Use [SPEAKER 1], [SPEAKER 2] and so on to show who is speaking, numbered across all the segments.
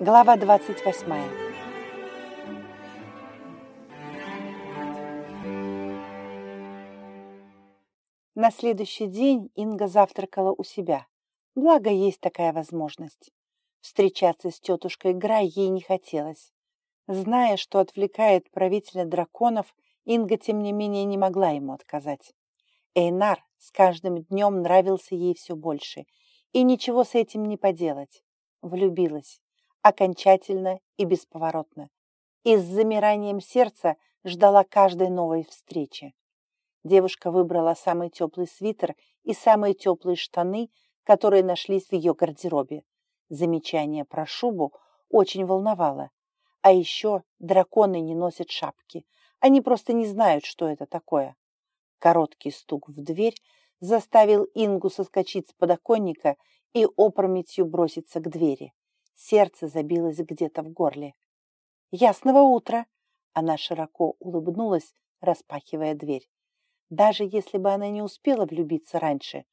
[SPEAKER 1] Глава 28. На следующий день Инга завтракала у себя. Благо, есть такая возможность. Встречаться с тетушкой Грай ей не хотелось. Зная, что отвлекает правителя драконов, Инга, тем не менее, не могла ему отказать. Эйнар с каждым днем нравился ей все больше, и ничего с этим не поделать. Влюбилась. Окончательно и бесповоротно. И с замиранием сердца ждала каждой новой встречи. Девушка выбрала самый теплый свитер и самые теплые штаны, которые нашлись в ее гардеробе. Замечание про шубу очень волновало. А еще драконы не носят шапки. Они просто не знают, что это такое. Короткий стук в дверь заставил Ингу соскочить с подоконника и опрометью броситься к двери. Сердце забилось где-то в горле. «Ясного утра!» Она широко улыбнулась, распахивая дверь. Даже если бы она не успела влюбиться раньше,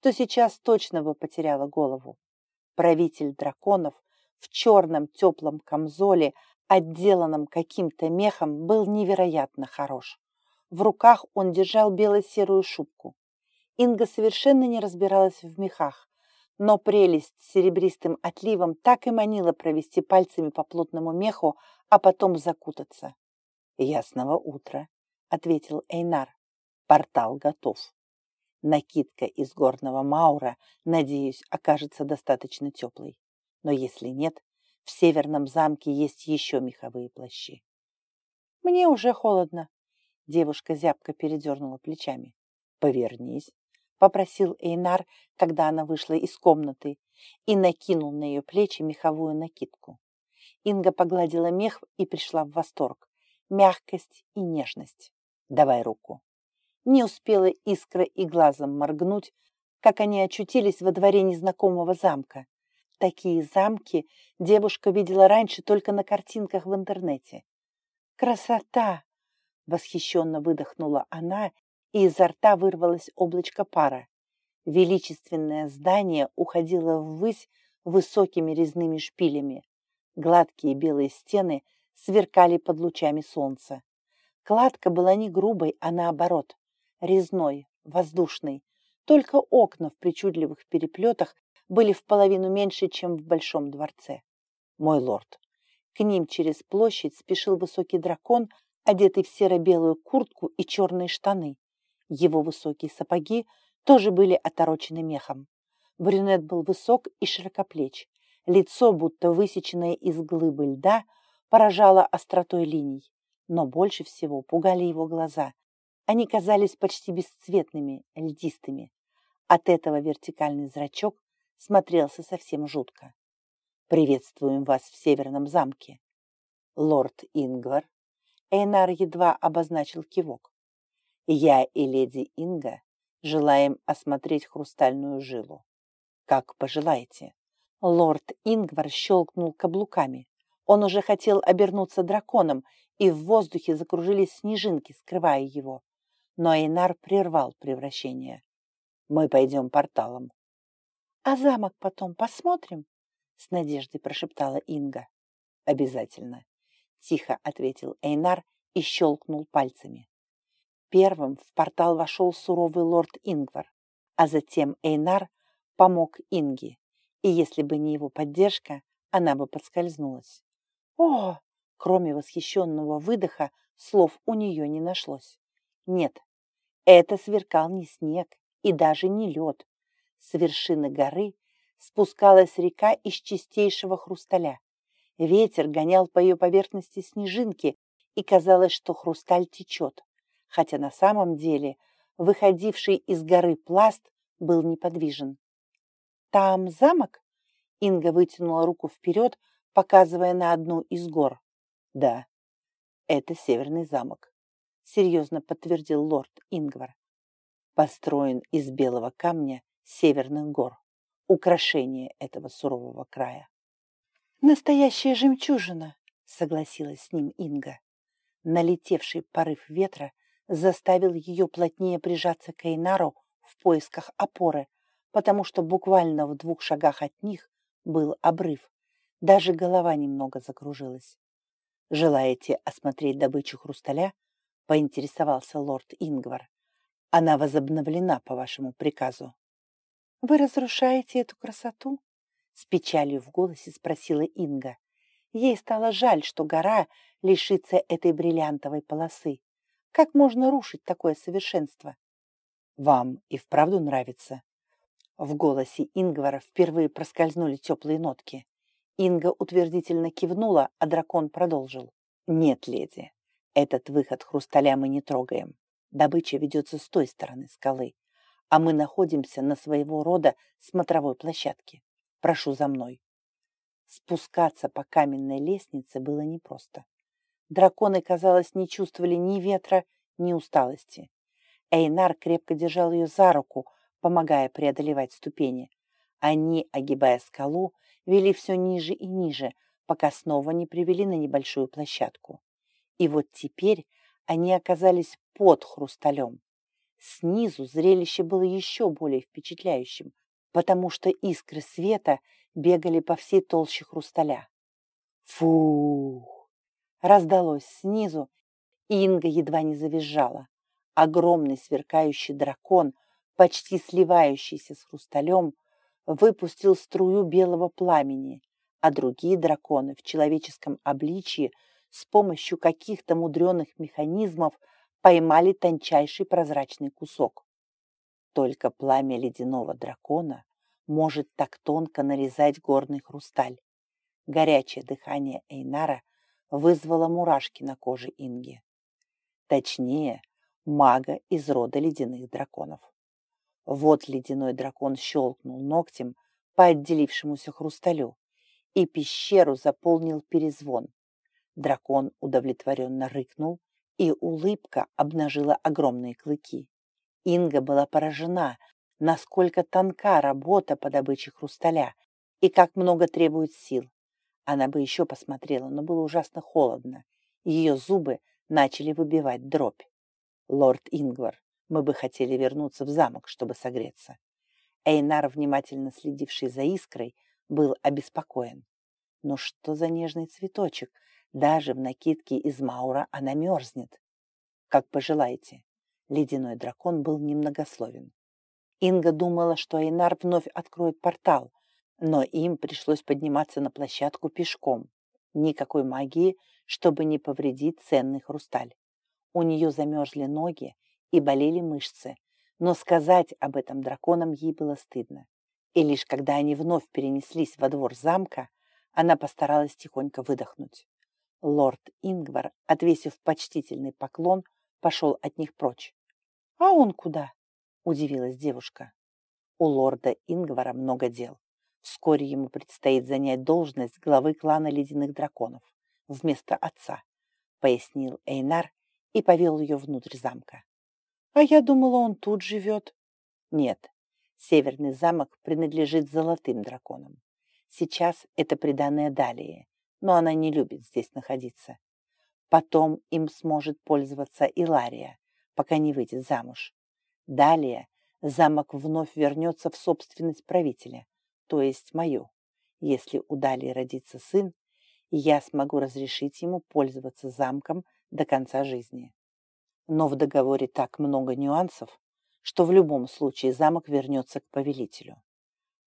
[SPEAKER 1] то сейчас точно бы потеряла голову. Правитель драконов в черном теплом камзоле, отделанном каким-то мехом, был невероятно хорош. В руках он держал бело-серую шубку. Инга совершенно не разбиралась в мехах, но прелесть с серебристым отливом так и манила провести пальцами по плотному меху, а потом закутаться. «Ясного утра», — ответил Эйнар. «Портал готов. Накидка из горного маура, надеюсь, окажется достаточно теплой. Но если нет, в северном замке есть еще меховые плащи». «Мне уже холодно», — девушка зябко передернула плечами. «Повернись», попросил Эйнар, когда она вышла из комнаты, и накинул на ее плечи меховую накидку. Инга погладила мех и пришла в восторг. Мягкость и нежность. «Давай руку». Не успела искра и глазом моргнуть, как они очутились во дворе незнакомого замка. Такие замки девушка видела раньше только на картинках в интернете. «Красота!» — восхищенно выдохнула она и изо рта вырвалось облачко пара. Величественное здание уходило ввысь высокими резными шпилями. Гладкие белые стены сверкали под лучами солнца. Кладка была не грубой, а наоборот, резной, воздушной. Только окна в причудливых переплетах были в половину меньше, чем в Большом дворце. Мой лорд. К ним через площадь спешил высокий дракон, одетый в серо-белую куртку и черные штаны. Его высокие сапоги тоже были оторочены мехом. Брюнет был высок и широкоплеч. Лицо, будто высеченное из глыбы льда, поражало остротой линий. Но больше всего пугали его глаза. Они казались почти бесцветными, льдистыми. От этого вертикальный зрачок смотрелся совсем жутко. «Приветствуем вас в Северном замке». «Лорд Ингвар». Эйнар едва обозначил кивок. Я и леди Инга желаем осмотреть хрустальную жилу. Как пожелаете. Лорд Ингвар щелкнул каблуками. Он уже хотел обернуться драконом, и в воздухе закружились снежинки, скрывая его. Но Эйнар прервал превращение. Мы пойдем порталом. А замок потом посмотрим? С надеждой прошептала Инга. Обязательно. Тихо ответил Эйнар и щелкнул пальцами. Первым в портал вошел суровый лорд Ингвар, а затем Эйнар помог Инге, и если бы не его поддержка, она бы подскользнулась. О! Кроме восхищенного выдоха, слов у нее не нашлось. Нет, это сверкал не снег и даже не лед. С вершины горы спускалась река из чистейшего хрусталя. Ветер гонял по ее поверхности снежинки, и казалось, что хрусталь течет хотя на самом деле выходивший из горы пласт был неподвижен. «Там замок?» Инга вытянула руку вперед, показывая на одну из гор. «Да, это северный замок», — серьезно подтвердил лорд Ингвар. «Построен из белого камня северных гор, украшение этого сурового края». «Настоящая жемчужина», — согласилась с ним Инга. Налетевший порыв ветра заставил ее плотнее прижаться к Эйнару в поисках опоры, потому что буквально в двух шагах от них был обрыв. Даже голова немного закружилась. «Желаете осмотреть добычу хрусталя?» — поинтересовался лорд Ингвар. «Она возобновлена по вашему приказу». «Вы разрушаете эту красоту?» — с печалью в голосе спросила Инга. Ей стало жаль, что гора лишится этой бриллиантовой полосы. Как можно рушить такое совершенство? «Вам и вправду нравится?» В голосе Ингвара впервые проскользнули теплые нотки. Инга утвердительно кивнула, а дракон продолжил. «Нет, леди, этот выход хрусталя мы не трогаем. Добыча ведется с той стороны скалы, а мы находимся на своего рода смотровой площадке. Прошу за мной». Спускаться по каменной лестнице было непросто. Драконы, казалось, не чувствовали ни ветра, ни усталости. Эйнар крепко держал ее за руку, помогая преодолевать ступени. Они, огибая скалу, вели все ниже и ниже, пока снова не привели на небольшую площадку. И вот теперь они оказались под хрусталем. Снизу зрелище было еще более впечатляющим, потому что искры света бегали по всей толще хрусталя. Фух! Раздалось снизу, и Инга едва не завизжала. Огромный сверкающий дракон, почти сливающийся с хрусталем, выпустил струю белого пламени, а другие драконы в человеческом обличии с помощью каких-то мудреных механизмов поймали тончайший прозрачный кусок. Только пламя ледяного дракона может так тонко нарезать горный хрусталь. Горячее дыхание Эйнара вызвало мурашки на коже Инги. Точнее, мага из рода ледяных драконов. Вот ледяной дракон щелкнул ногтем по отделившемуся хрусталю, и пещеру заполнил перезвон. Дракон удовлетворенно рыкнул, и улыбка обнажила огромные клыки. Инга была поражена, насколько тонка работа по добыче хрусталя и как много требует сил. Она бы еще посмотрела, но было ужасно холодно. Ее зубы начали выбивать дробь. «Лорд Ингвар, мы бы хотели вернуться в замок, чтобы согреться». Эйнар, внимательно следивший за искрой, был обеспокоен. «Ну что за нежный цветочек? Даже в накидке из маура она мерзнет». «Как пожелаете». Ледяной дракон был немногословен. Инга думала, что Эйнар вновь откроет портал, но им пришлось подниматься на площадку пешком. Никакой магии, чтобы не повредить ценный хрусталь. У нее замерзли ноги и болели мышцы, но сказать об этом драконам ей было стыдно. И лишь когда они вновь перенеслись во двор замка, она постаралась тихонько выдохнуть. Лорд Ингвар, отвесив почтительный поклон, пошел от них прочь. «А он куда?» – удивилась девушка. У лорда Ингвара много дел. Вскоре ему предстоит занять должность главы клана ледяных драконов вместо отца, пояснил Эйнар и повел ее внутрь замка. А я думала, он тут живет. Нет, северный замок принадлежит золотым драконам. Сейчас это приданное Далее, но она не любит здесь находиться. Потом им сможет пользоваться Илария, пока не выйдет замуж. Далее замок вновь вернется в собственность правителя, то есть мою. Если у Далии родится сын, я смогу разрешить ему пользоваться замком до конца жизни. Но в договоре так много нюансов, что в любом случае замок вернется к повелителю.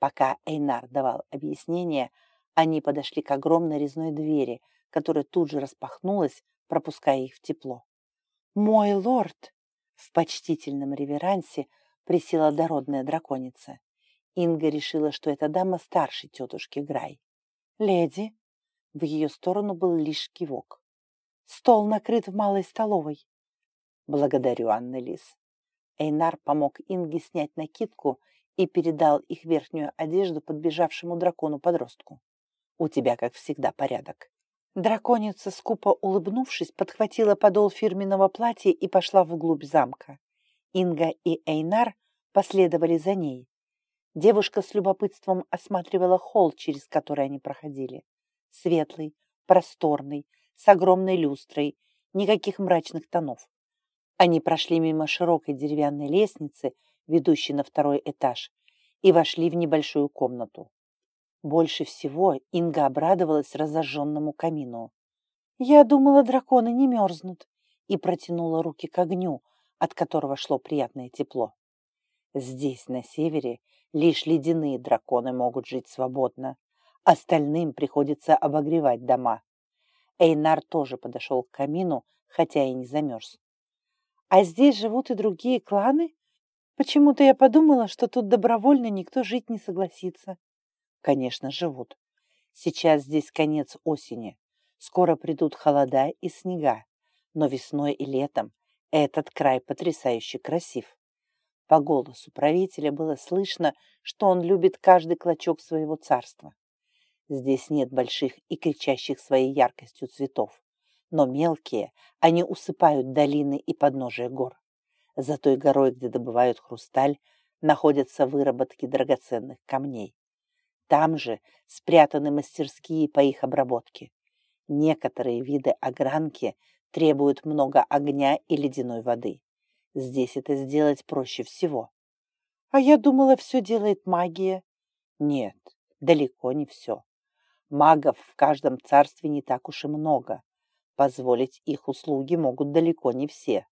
[SPEAKER 1] Пока Эйнар давал объяснение, они подошли к огромной резной двери, которая тут же распахнулась, пропуская их в тепло. «Мой лорд!» В почтительном реверансе присела дородная драконица. Инга решила, что эта дама старше тетушки Грай. «Леди!» В ее сторону был лишь кивок. «Стол накрыт в малой столовой». «Благодарю, Анна Лис». Эйнар помог Инге снять накидку и передал их верхнюю одежду подбежавшему дракону-подростку. «У тебя, как всегда, порядок». Драконица, скупо улыбнувшись, подхватила подол фирменного платья и пошла вглубь замка. Инга и Эйнар последовали за ней. Девушка с любопытством осматривала холл, через который они проходили. Светлый, просторный, с огромной люстрой, никаких мрачных тонов. Они прошли мимо широкой деревянной лестницы, ведущей на второй этаж, и вошли в небольшую комнату. Больше всего Инга обрадовалась разожженному камину. «Я думала, драконы не мерзнут», и протянула руки к огню, от которого шло приятное тепло. Здесь, на севере, лишь ледяные драконы могут жить свободно. Остальным приходится обогревать дома. Эйнар тоже подошел к камину, хотя и не замерз. «А здесь живут и другие кланы? Почему-то я подумала, что тут добровольно никто жить не согласится». «Конечно, живут. Сейчас здесь конец осени. Скоро придут холода и снега. Но весной и летом этот край потрясающе красив. По голосу правителя было слышно, что он любит каждый клочок своего царства. Здесь нет больших и кричащих своей яркостью цветов, но мелкие они усыпают долины и подножия гор. За той горой, где добывают хрусталь, находятся выработки драгоценных камней. Там же спрятаны мастерские по их обработке. Некоторые виды огранки требуют много огня и ледяной воды. Здесь это сделать проще всего. А я думала, все делает магия. Нет, далеко не все. Магов в каждом царстве не так уж и много. Позволить их услуги могут далеко не все.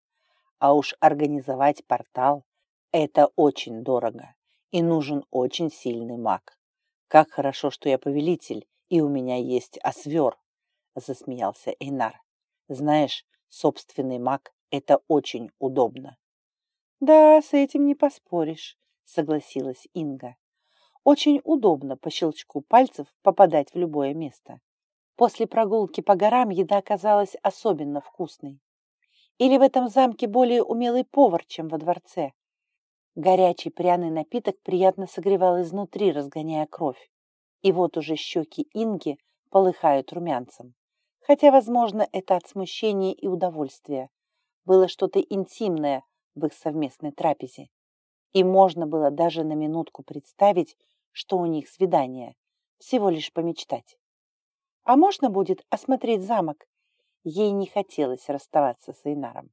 [SPEAKER 1] А уж организовать портал – это очень дорого, и нужен очень сильный маг. Как хорошо, что я повелитель, и у меня есть освер, засмеялся Эйнар. Знаешь, собственный маг – это очень удобно. Да, с этим не поспоришь, согласилась Инга. Очень удобно по щелчку пальцев попадать в любое место. После прогулки по горам еда оказалась особенно вкусной. Или в этом замке более умелый повар, чем во дворце. Горячий пряный напиток приятно согревал изнутри, разгоняя кровь. И вот уже щеки Инги полыхают румянцем. Хотя, возможно, это от смущения и удовольствия. Было что-то интимное в их совместной трапезе. И можно было даже на минутку представить, что у них свидание, всего лишь помечтать. А можно будет осмотреть замок? Ей не хотелось расставаться с Эйнаром.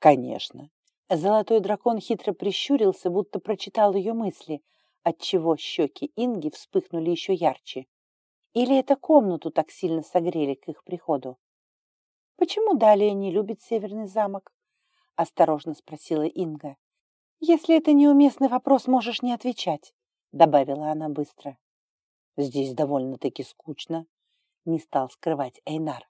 [SPEAKER 1] Конечно. Золотой дракон хитро прищурился, будто прочитал ее мысли, отчего щеки Инги вспыхнули еще ярче. Или это комнату так сильно согрели к их приходу? «Почему Далия не любит Северный замок?» — осторожно спросила Инга. «Если это неуместный вопрос, можешь не отвечать. — добавила она быстро. «Здесь довольно-таки скучно», — не стал скрывать Эйнар.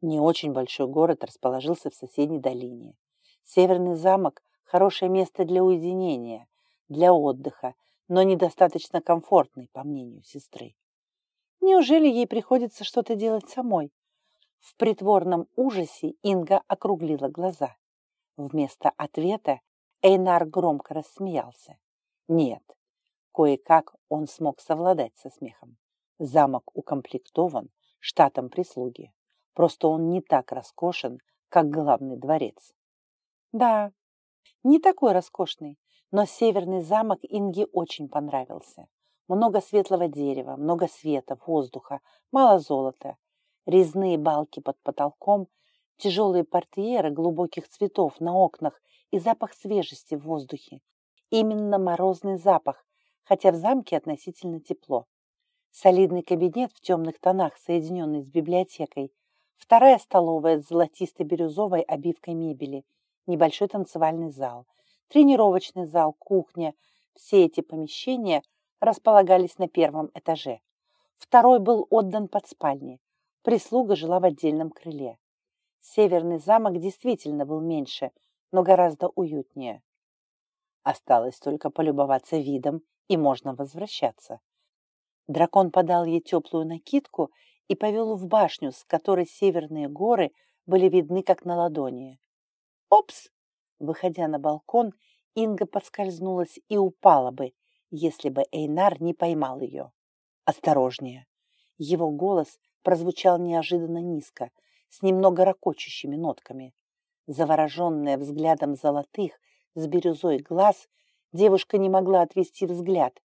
[SPEAKER 1] Не очень большой город расположился в соседней долине. Северный замок — хорошее место для уединения, для отдыха, но недостаточно комфортный, по мнению сестры. Неужели ей приходится что-то делать самой? В притворном ужасе Инга округлила глаза. Вместо ответа Эйнар громко рассмеялся. Нет, Кое-как он смог совладать со смехом. Замок укомплектован штатом прислуги. Просто он не так роскошен, как главный дворец. Да, не такой роскошный, но северный замок Инге очень понравился. Много светлого дерева, много света, воздуха, мало золота. Резные балки под потолком, тяжелые портьеры глубоких цветов на окнах и запах свежести в воздухе. Именно морозный запах, хотя в замке относительно тепло. Солидный кабинет в темных тонах, соединенный с библиотекой, вторая столовая с золотисто-бирюзовой обивкой мебели, небольшой танцевальный зал, тренировочный зал, кухня. Все эти помещения располагались на первом этаже. Второй был отдан под спальни. Прислуга жила в отдельном крыле. Северный замок действительно был меньше, но гораздо уютнее. Осталось только полюбоваться видом и можно возвращаться. Дракон подал ей теплую накидку и повел в башню, с которой северные горы были видны как на ладони. «Опс!» Выходя на балкон, Инга подскользнулась и упала бы, если бы Эйнар не поймал ее. «Осторожнее!» Его голос прозвучал неожиданно низко, с немного ракочущими нотками. Завороженная взглядом золотых, с бирюзой глаз, Девушка не могла отвести взгляд.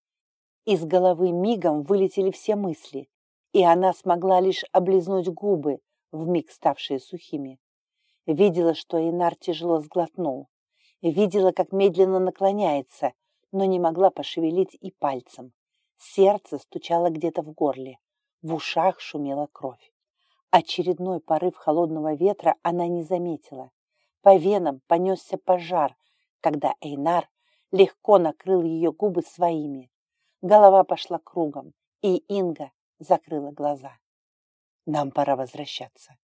[SPEAKER 1] Из головы мигом вылетели все мысли, и она смогла лишь облизнуть губы, вмиг ставшие сухими. Видела, что Инар тяжело сглотнул. Видела, как медленно наклоняется, но не могла пошевелить и пальцем. Сердце стучало где-то в горле, в ушах шумела кровь. Очередной порыв холодного ветра она не заметила. По венам понесся пожар, когда Эйнар легко накрыл ее губы своими. Голова пошла кругом, и Инга закрыла глаза. Нам пора возвращаться.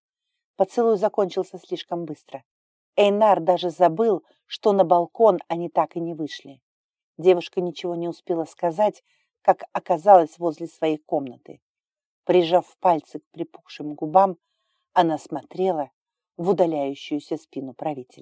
[SPEAKER 1] Поцелуй закончился слишком быстро. Эйнар даже забыл, что на балкон они так и не вышли. Девушка ничего не успела сказать, как оказалась возле своей комнаты. Прижав пальцы к припухшим губам, она смотрела в удаляющуюся спину правителя.